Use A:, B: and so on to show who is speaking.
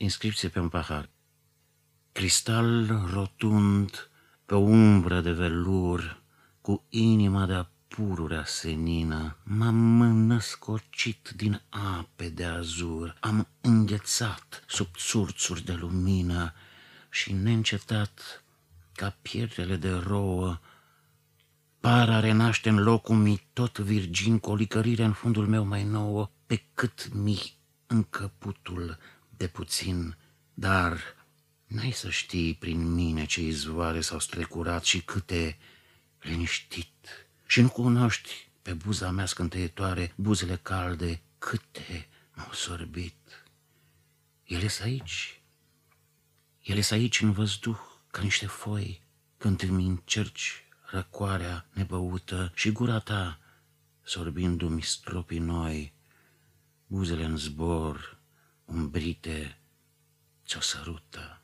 A: Inscripție pe un pahar. Cristal rotund pe o umbră de velur, cu inima de pururea senină, m-am născocit din ape de azur, am înghețat sub țurțuri de lumină și neîncetat ca pietrele de rouă, para renaște în locul mi tot virgin cu o licărire în fundul meu mai nouă, pe cât mi încăputul de puțin, dar n-ai să știi prin mine ce izvoare s-au strecurat și câte liniștit și nu cunoști pe buza mea scânteietoare buzele calde câte m-au sorbit. Ele sunt aici, ele sunt aici în văzduh ca niște foi când îmi încerci răcoarea nebăută și gura ta sorbindu-mi stropii noi, buzele în zbor, umbrite, ți-o sărută.